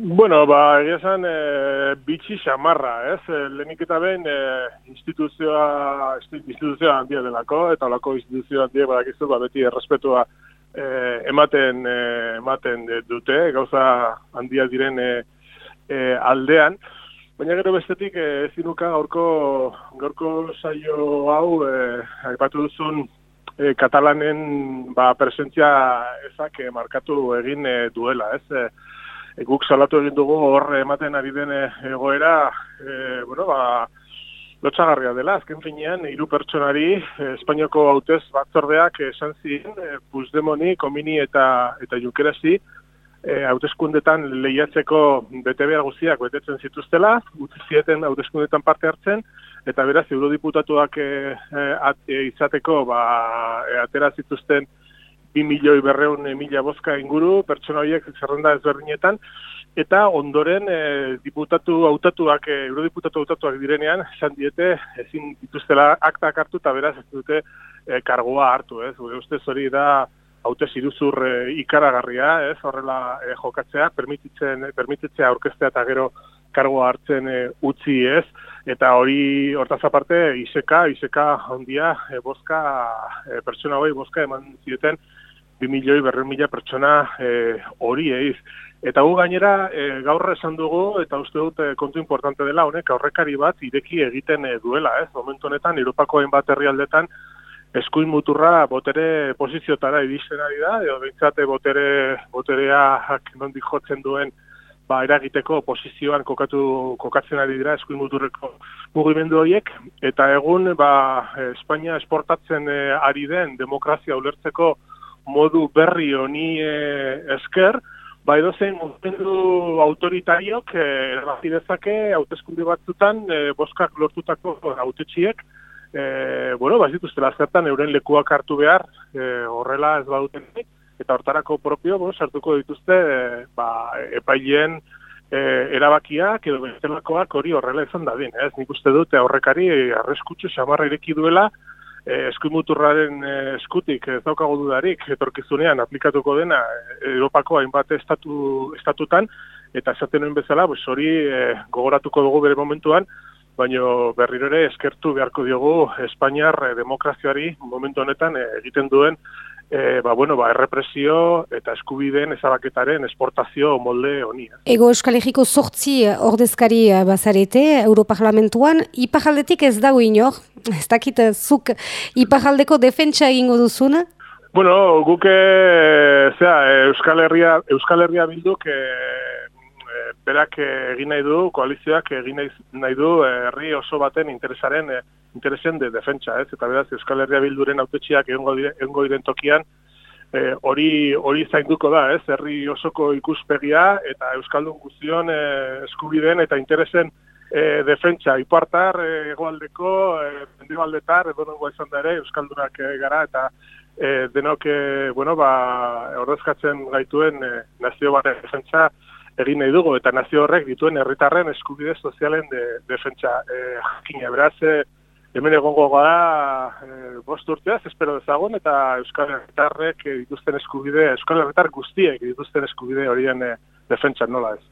Bueno, ba, egia esan, e, bitxi xamarra, ez? E, lehenik eta behin, e, instituzioa, instituzioa handia delako, eta olako instituzioa handia badakizu, ba, beti errespetua e, ematen, e, ematen dute, gauza handia diren e, e, aldean. Baina gero bestetik, e, zinuka gaurko, gaurko saio hau, e, aipatu duzun, e, katalanen ba, presentzia ezak e, markatu egin e, duela, ez? E, guk salatu egin dugu hor ematen ari den eh, egoera, e, bueno, ba, lotxagarria dela, azken finean, hiru pertsonari, e, Espainiako hautez batzordeak esan ziren, e, Puzdemoni, Komini eta, eta Junkerasi, e, hautezkundetan lehiatzeko behar guztiak betetzen zituztela, utzi zieten hautezkundetan parte hartzen, eta beraz, eurodiputatuak e, e, izateko ba, atera zituzten 2 milioi berreun eh, mila boska inguru, pertsona horiek zerrenda ezberdinetan, eta ondoren e, diputatu hautatuak, e, eurodiputatu hautatuak direnean, esan diete, ezin dituztela aktak hartu eta beraz ez dute e, kargoa hartu, ez? Gure ustez hori da haute ziruzur e, ikaragarria, ez? Horrela e, jokatzea, permititzen, permititzea aurkeztea eta gero kargoa hartzen e, utzi ez, eta hori hortaz aparte iseka, iseka handia, e, boska, e, pertsona hori boska eman zioten 2 milioi berri mila pertsona eh, hori eiz. Eta gu gainera e, gaur esan dugu eta uste dut e, kontu importante dela honek aurrekari bat ireki egiten e, duela. ez Momentu honetan, Europako hainbat herrialdetan eskuin muturra botere poziziotara edizten ari da, edo behintzate botere, boterea nondik jotzen duen ba, eragiteko posizioan kokatu, kokatzen ari dira eskuin muturreko mugimendu horiek, eta egun ba, Espainia esportatzen e, ari den demokrazia ulertzeko modu berri honi e, esker, ba edo zein mugimendu autoritariok e, erabaki dezake hauteskunde batzutan e, boskak lortutako autetxiek, e, bueno, ba zituztela zertan euren lekuak hartu behar e, horrela ez baduten eta hortarako propio, bo, sartuko dituzte e, ba, epaileen e, erabakiak edo bestelakoak hori horrela izan dadin, ez? Nik uste dute aurrekari arreskutsu xamarra ireki duela, eh, eskuimuturraren eh, eskutik ez daukago dudarik etorkizunean aplikatuko dena eh, Europako hainbat estatu, estatutan eta esaten nuen bezala pues, hori eh, gogoratuko dugu bere momentuan baino berriro ere eskertu beharko diogu Espainiar eh, demokrazioari momentu honetan egiten duen e, ba, bueno, ba, errepresio eta eskubideen ezabaketaren esportazio molde honi. Ego Euskal Herriko sortzi ordezkari bazarete Europarlamentuan, ipajaldetik ez dago inor, ez dakit zuk ipajaldeko defentsa egingo duzuna? Bueno, guke, zera, Euskal Herria, Euskal Herria bilduk, e, berak egin nahi du, koalizioak egin nahi du herri oso baten interesaren interesen de defentsa, ez? Eta beraz Euskal Herria bilduren autetxiak egongo egongo diren tokian eh, hori hori zainduko da, ez? Herri osoko ikuspegia eta euskaldun guztion e, eskubideen eta interesen e, defentsa ipartar hegoaldeko e, mendibaldetar edo izan da ere euskaldunak gara eta e, denok e, bueno, ba ordezkatzen gaituen e, nazio bat defentsa egin nahi dugu eta nazio horrek dituen herritarren eskubide sozialen de, defentsa eh jakina beraz hemen egongo gara e, bost urteaz, espero dezagun, eta Euskal Herritarrek dituzten eskubide, Euskal Herritar guztiek dituzten eskubide horien e, defentsan nola ez.